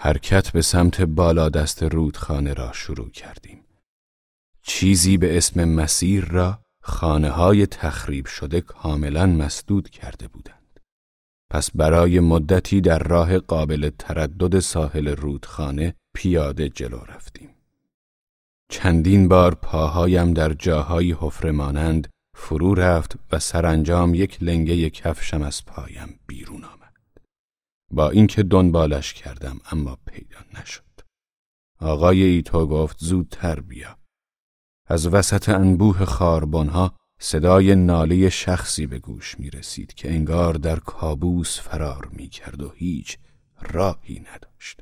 حرکت به سمت بالا دست رودخانه را شروع کردیم. چیزی به اسم مسیر را خانه های تخریب شده کاملا مسدود کرده بودند. پس برای مدتی در راه قابل تردد ساحل رودخانه پیاده جلو رفتیم. چندین بار پاهایم در جاهای حفره مانند فرو رفت و سرانجام یک لنگه کفشم از پایم. با اینکه دنبالش کردم اما پیدا نشد. آقای ایتو گفت زودتر بیا. از وسط انبوه خاربانها صدای ناله شخصی به گوش می رسید که انگار در کابوس فرار می کرد و هیچ راهی نداشت.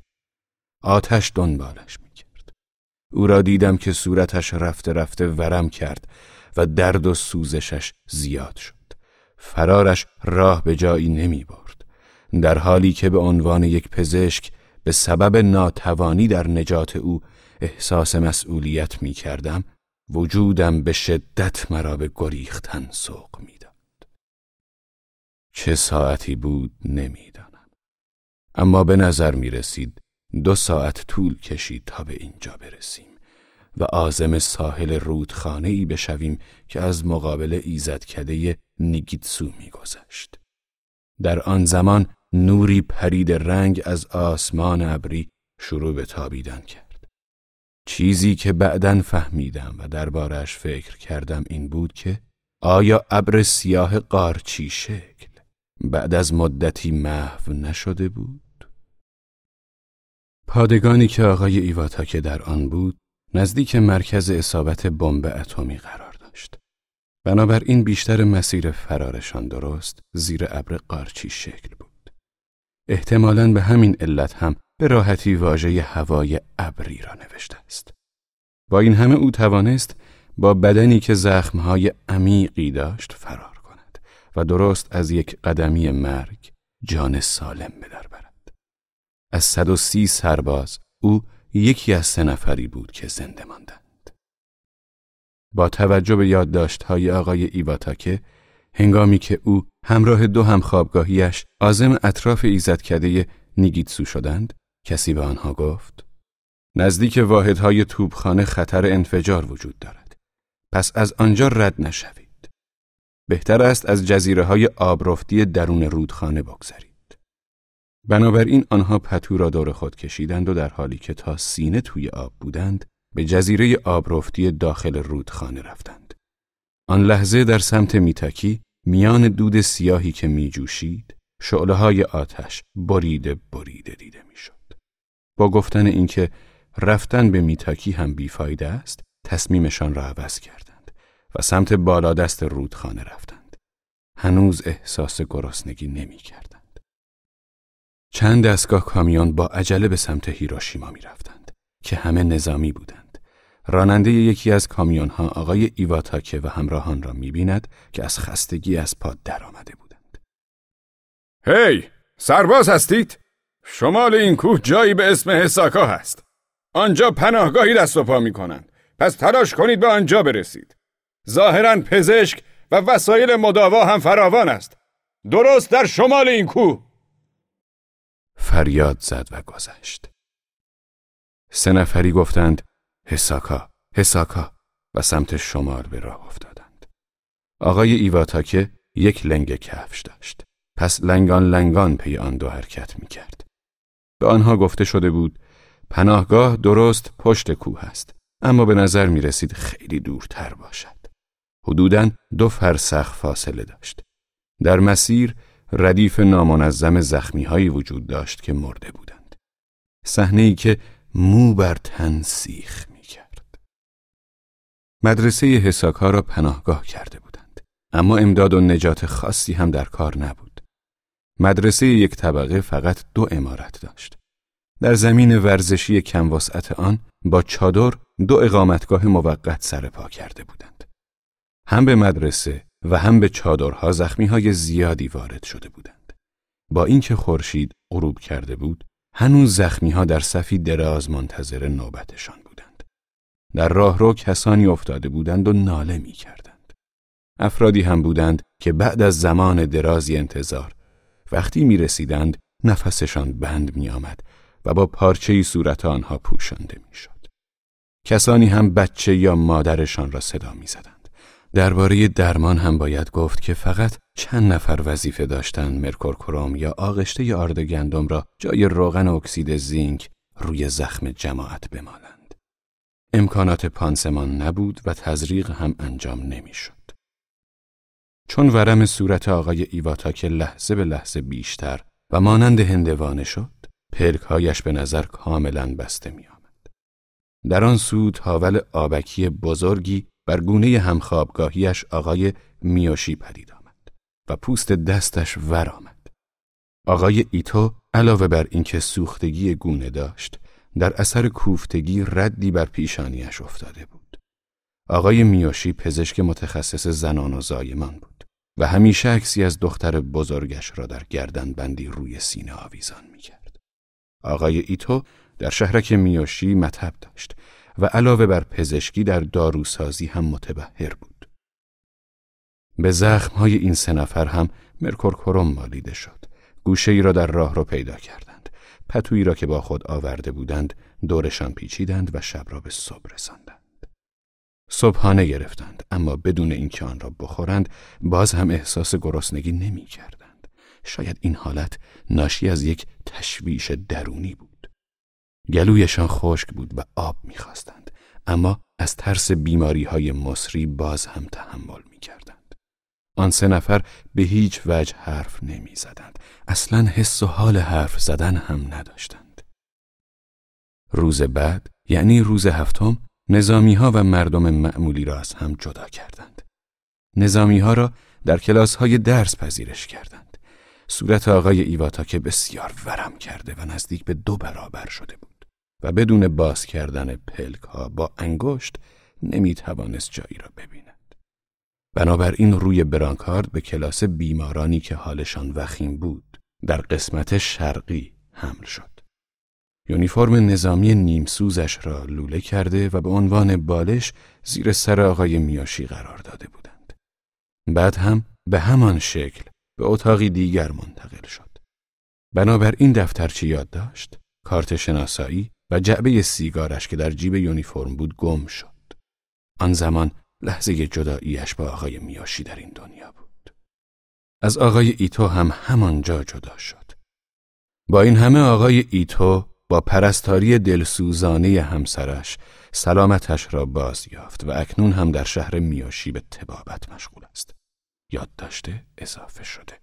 آتش دنبالش می کرد. او را دیدم که صورتش رفته رفته ورم کرد و درد و سوزشش زیاد شد. فرارش راه به جایی نمی برد. در حالی که به عنوان یک پزشک به سبب ناتوانی در نجات او احساس مسئولیت می کردم وجودم به شدت مرا به گریختن سوق می‌داد. چه ساعتی بود نمی‌دانم. اما به نظر می رسید دو ساعت طول کشید تا به اینجا برسیم و آزم ساحل رودخانه ای بشویم که از مقابل ایزدکده نیگیتسو میگذشت. در آن زمان نوری پرید رنگ از آسمان ابری شروع به تابیدن کرد. چیزی که بعدا فهمیدم و دربارش فکر کردم این بود که آیا ابر سیاه قارچی شکل بعد از مدتی محو نشده بود؟ پادگانی که آقای ایواتاکه در آن بود نزدیک مرکز اصابت بمب اتمی قرار داشت. بنابراین بیشتر مسیر فرارشان درست زیر ابر قارچی شکل بود. احتمالاً به همین علت هم به راحتی واژه هوای ابری را نوشته است. با این همه او توانست با بدنی که زخمهای عمیقی داشت فرار کند و درست از یک قدمی مرگ جان سالم به در برد. از صد و سی سرباز او یکی از سه نفری بود که زنده ماندند. با توجه به یادداشت‌های آقای ایواتاکه هنگامی که او همراه دو همخوابگاهیش آزم اطراف ایزدکده نیگیتسو شدند کسی به آنها گفت نزدیک واحدهای توبخانه خطر انفجار وجود دارد. پس از آنجا رد نشوید. بهتر است از جزیره های آبرفتی درون رودخانه بگذارید. بنابراین آنها پتو را دور خود کشیدند و در حالی که تا سینه توی آب بودند به جزیره آبرفتی داخل رودخانه رفتند. آن لحظه در سمت میتاکی میان دود سیاهی که میجوشید شعله های آتش بریده بریده دیده می‌شد. با گفتن اینکه رفتن به میتاکی هم بیفایده است تصمیمشان را عوض کردند و سمت بالا دست رودخانه رفتند هنوز احساس گرسنگی نمی کردند. چند دستگاه کامیون با عجله به سمت هیروشیما می رفتند که همه نظامی بودند راننده یکی از کامیون ها آقای ایواتاکه و همراهان را می بیند که از خستگی از پاد درآمده بودند. هی! سرباز هستید؟ شمال این کوه جایی به اسم حساکا هست. آنجا پناهگاهی دست و پا می کنند. پس تلاش کنید به آنجا برسید. ظاهرا پزشک و وسایل مداوا هم فراوان است. درست در شمال این کوه. فریاد زد و گذشت. سه نفری گفتند حساکا، حساکا و سمت شمال به راه افتادند. آقای ایواتاکه یک لنگ کفش داشت. پس لنگان لنگان پی آن دو حرکت می کرد. به آنها گفته شده بود پناهگاه درست پشت کوه است اما به نظر می رسید خیلی دورتر باشد. حدوداً دو فرسخ فاصله داشت. در مسیر ردیف نامنظم زخمی هایی وجود داشت که مرده بودند. صحنه ای که مو بر تن سیخ. مدرسه حساک ها را پناهگاه کرده بودند. اما امداد و نجات خاصی هم در کار نبود. مدرسه یک طبقه فقط دو امارت داشت. در زمین ورزشی کم وسعت آن با چادر دو اقامتگاه موقت سر پا کرده بودند. هم به مدرسه و هم به چادرها زخمی های زیادی وارد شده بودند. با اینکه خورشید غروب کرده بود، هنوز زخمی ها در صفی دراز منتظر نوبتشان. در راهرو کسانی افتاده بودند و ناله می کردند. افرادی هم بودند که بعد از زمان درازی انتظار وقتی می رسیدند نفسشان بند می آمد و با پارچهی صورت آنها پوشانده می‌شد. کسانی هم بچه یا مادرشان را صدا می زدند. درباره درمان هم باید گفت که فقط چند نفر وظیفه داشتند مرکورکروم یا آغشته آرد گندم را جای روغن اکسید زینک روی زخم جماعت بمالند. امکانات پانسمان نبود و تزریق هم انجام نمی‌شد. چون ورم صورت آقای ایواتا که لحظه به لحظه بیشتر و مانند هندوانه شد، پلکهایش به نظر کاملا بسته می آمد. در آن سو تاول آبکی بزرگی بر گونه همخوابگاهیش آقای میوشی پدید آمد و پوست دستش ور آمد. آقای ایتو علاوه بر اینکه سوختگی گونه داشت، در اثر کوفتگی ردی بر پیشانیش افتاده بود. آقای میوشی پزشک متخصص زنان و زایمان بود و همیشه عکسی از دختر بزرگش را در گردن بندی روی سینه آویزان می کرد. آقای ایتو در شهرک میوشی مطب داشت و علاوه بر پزشکی در داروسازی هم متبهر بود. به زخمهای این سه نفر هم مرکورکروم مالیده شد. گوشه ای را در راه را پیدا کردند. پتویی را که با خود آورده بودند دورشان پیچیدند و شب را به صبح رساندند. صبحانه گرفتند اما بدون اینکه آن را بخورند باز هم احساس گرسنگی نمی کردند. شاید این حالت ناشی از یک تشویش درونی بود. گلویشان خشک بود و آب می‌خواستند اما از ترس بیماری های مصری باز هم تحمل می کردند. آن سه نفر به هیچ وجه حرف نمی زدند. اصلا حس و حال حرف زدن هم نداشتند. روز بعد یعنی روز هفتم نظامی ها و مردم معمولی را از هم جدا کردند. نظامی ها را در کلاس های درس پذیرش کردند. صورت آقای ایواتا که بسیار ورم کرده و نزدیک به دو برابر شده بود و بدون باز کردن پلک ها با انگشت نمی توانست جایی را ببیند. بنابراین روی برانکارد به کلاس بیمارانی که حالشان وخیم بود در قسمت شرقی حمل شد. یونیفرم نظامی نیمسوزش را لوله کرده و به عنوان بالش زیر سر آقای میاشی قرار داده بودند. بعد هم به همان شکل به اتاقی دیگر منتقل شد. بنابراین دفترچه یاد داشت، کارت شناسایی و جعبه سیگارش که در جیب یونیفرم بود گم شد. آن زمان لحظه جداییش با آقای میاشی در این دنیا بود. از آقای ایتو هم همانجا جدا شد. با این همه آقای ایتو با پرستاری دلسوزانه همسرش سلامتش را باز یافت و اکنون هم در شهر میاشی به تبابت مشغول است. یاد داشته اضافه شده.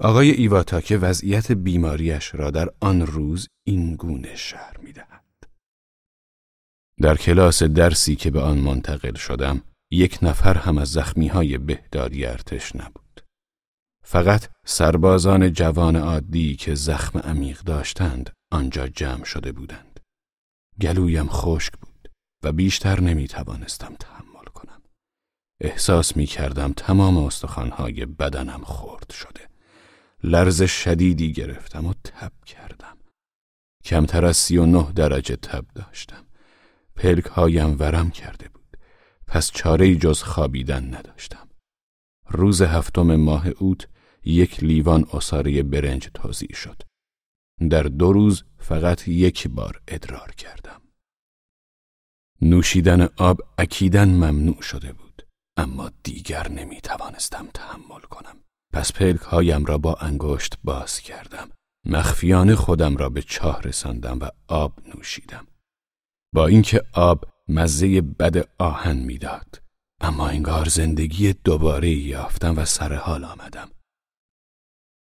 آقای ایواتا که وضعیت بیماریش را در آن روز این گونه شهر می دهد. در کلاس درسی که به آن منتقل شدم یک نفر هم از زخمی های بهداری ارتش نبود. فقط سربازان جوان عادی که زخم عمیق داشتند آنجا جمع شده بودند. گلویم خشک بود و بیشتر نمی توانستم تحمل کنم. احساس می کردم تمام استخوانهای بدنم خورد شده. لرز شدیدی گرفتم و تب کردم. کمتر از سی و نه درجه تب داشتم. پلک هایم ورم کرده بود. پس چاره جز خوابیدن نداشتم. روز هفتم ماه اوت یک لیوان اصاره برنج توضیح شد. در دو روز فقط یک بار ادرار کردم. نوشیدن آب اکیدن ممنوع شده بود. اما دیگر نمی توانستم تحمل کنم. پس پلک هایم را با انگشت باز کردم. مخفیانه خودم را به چاه رساندم و آب نوشیدم. با اینکه آب مزه بد آهن می‌داد. اما انگار زندگی دوباره یافتم و سر حال آمدم.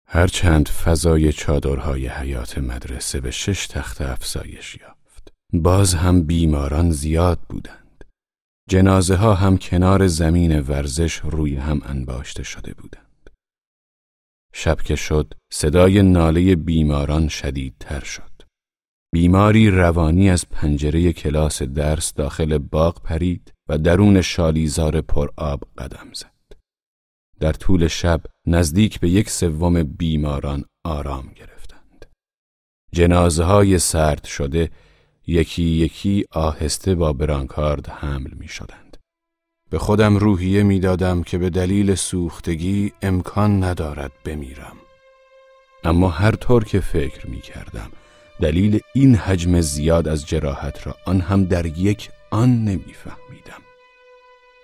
هرچند فضای چادرهای حیات مدرسه به شش تخت افزایش یافت. باز هم بیماران زیاد بودند. جنازه ها هم کنار زمین ورزش روی هم انباشته شده بودند. شب که شد صدای ناله بیماران شدیدتر شد. بیماری روانی از پنجره کلاس درس داخل باغ پرید و درون شالیزار پر آب قدم زد. در طول شب نزدیک به یک سوم بیماران آرام گرفتند. جنازه های سرد شده یکی یکی آهسته با برانکارد حمل می شدند. به خودم روحیه می دادم که به دلیل سوختگی امکان ندارد بمیرم. اما هر طور که فکر می کردم دلیل این حجم زیاد از جراحت را آن هم در یک آن نمیفهمیدم.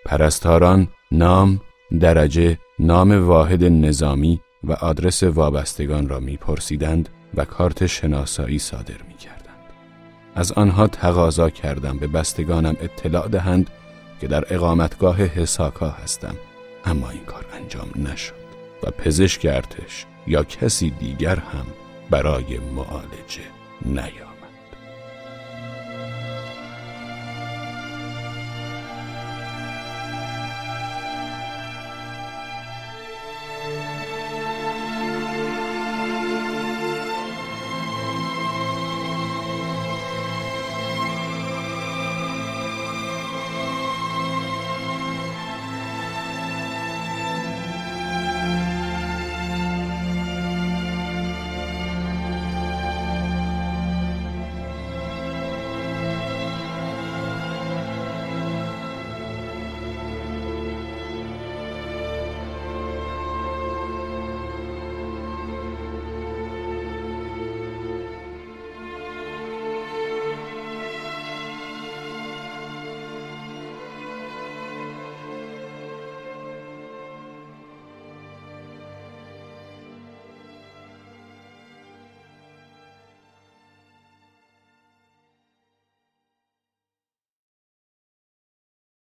پرستاران نام، درجه، نام واحد نظامی و آدرس وابستگان را میپرسیدند و کارت شناسایی صادر می‌کردند. از آنها تقاضا کردم به بستگانم اطلاع دهند که در اقامتگاه حساکا هستم اما این کار انجام نشد و پزشک ارتش یا کسی دیگر هم برای معالجه Nayo.